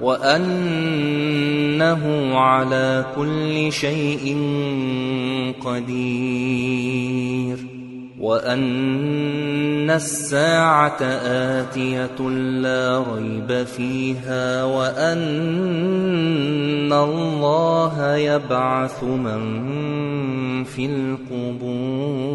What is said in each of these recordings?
وأنه على كل شيء قدير. وأن الساعة آتية لا ريب فيها وأن الله يبعث من في القبور.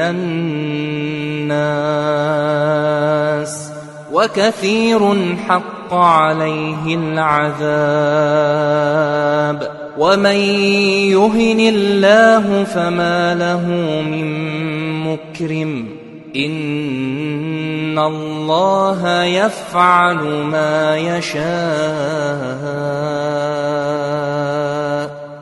الناس وكثير حق عليه العذاب ومن يهن الله فما له من مكرم إن الله يفعل ما يشاء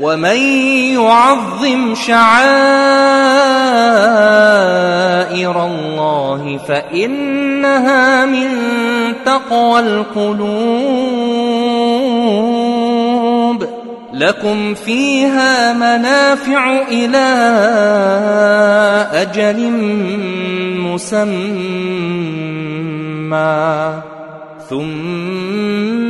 ومن يعظم شعائر الله فإنها من تقوى القلوب. لكم فيها منافع إلى أجل مسمى. ثم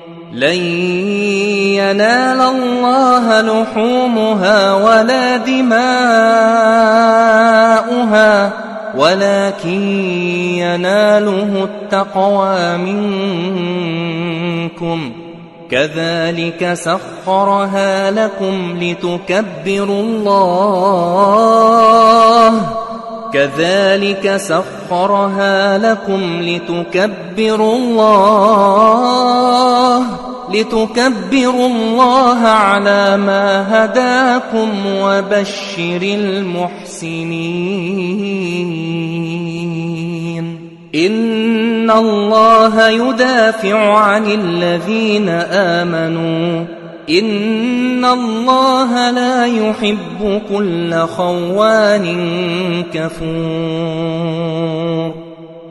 لن ينال الله لحومها ولا دماؤها ولكن يناله التقوى منكم. كذلك سخرها لكم لتكبروا الله. كذلك سخرها لكم لتكبروا الله. لتكبروا الله على ما هداكم وبشر المحسنين. إن الله يدافع عن الذين آمنوا. إن الله لا يحب كل خوان كفور.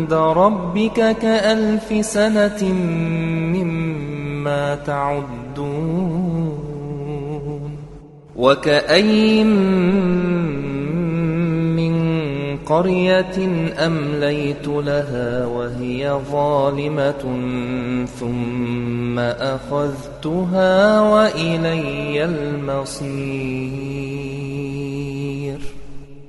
عند ربك كألف سنة مما تعدون وكأي من قرية أمليت لها وهي ظالمة ثم أخذتها وإلي المصير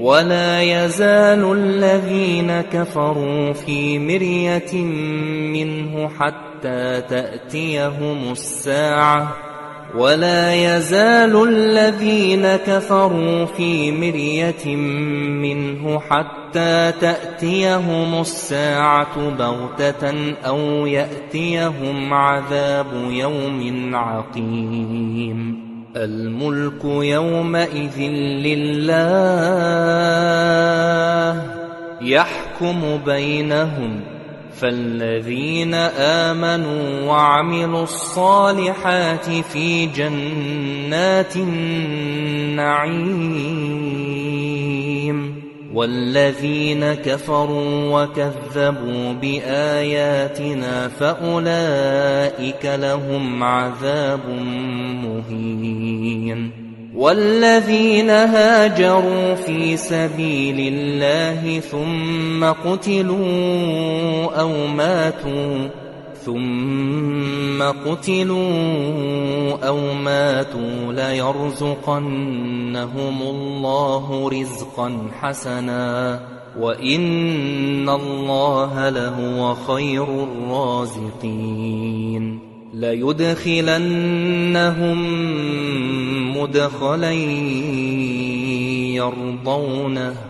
ولا يزال الذين كفروا في مرية منه حتى تأتيهم الساعة. ولا يزال الذين كفروا في مرية منه حتى تأتيهم الساعة بغتة أو يأتيهم عذاب يوم عقيم. الملك يومئذ لله يحكم بينهم فالذين آمنوا وعملوا الصالحات في جنات النعيم. والذين كفروا وكذبوا بآياتنا فأولئك لهم عذاب مهين. والذين هاجروا في سبيل الله ثم قتلوا أو ماتوا ثم قتلوا أو ماتوا ليرزقنهم الله رزقا حسنا وإن الله لهو خير الرازقين. ليدخلنهم مدخلا يرضونه.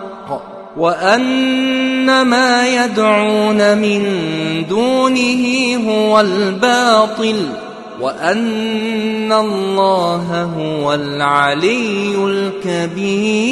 وأن ما يدعون من دونه هو الباطل وأن الله هو العلي الكبير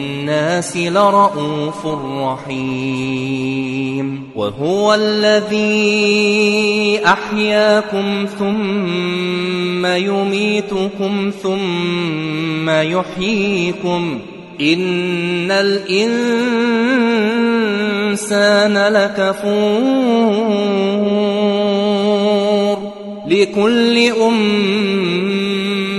بالناس لرؤوف رحيم. وهو الذي أحياكم ثم يميتكم ثم يحييكم. إن الإنسان لكفور. لكل أمة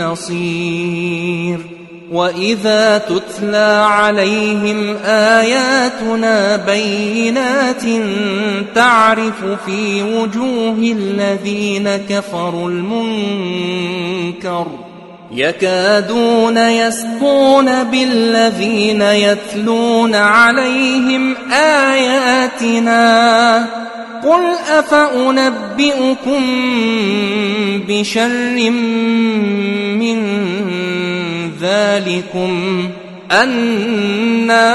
نصير. وإذا تتلى عليهم آياتنا بينات تعرف في وجوه الذين كفروا المنكر يكادون يسقون بالذين يتلون عليهم آياتنا. قل أفأنبئكم بشر من ذلكم النار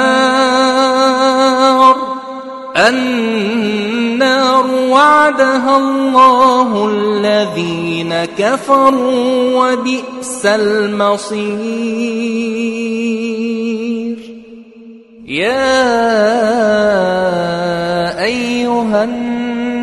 النار وعدها الله الذين كفروا وبئس المصير يا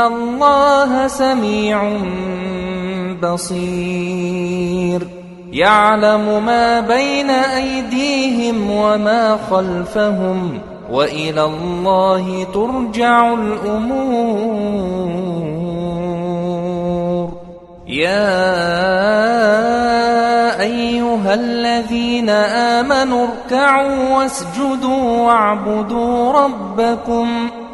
الله سميع بصير يعلم ما بين أيديهم وما خلفهم وإلى الله ترجع الأمور يا أيها الذين آمنوا اركعوا واسجدوا واعبدوا ربكم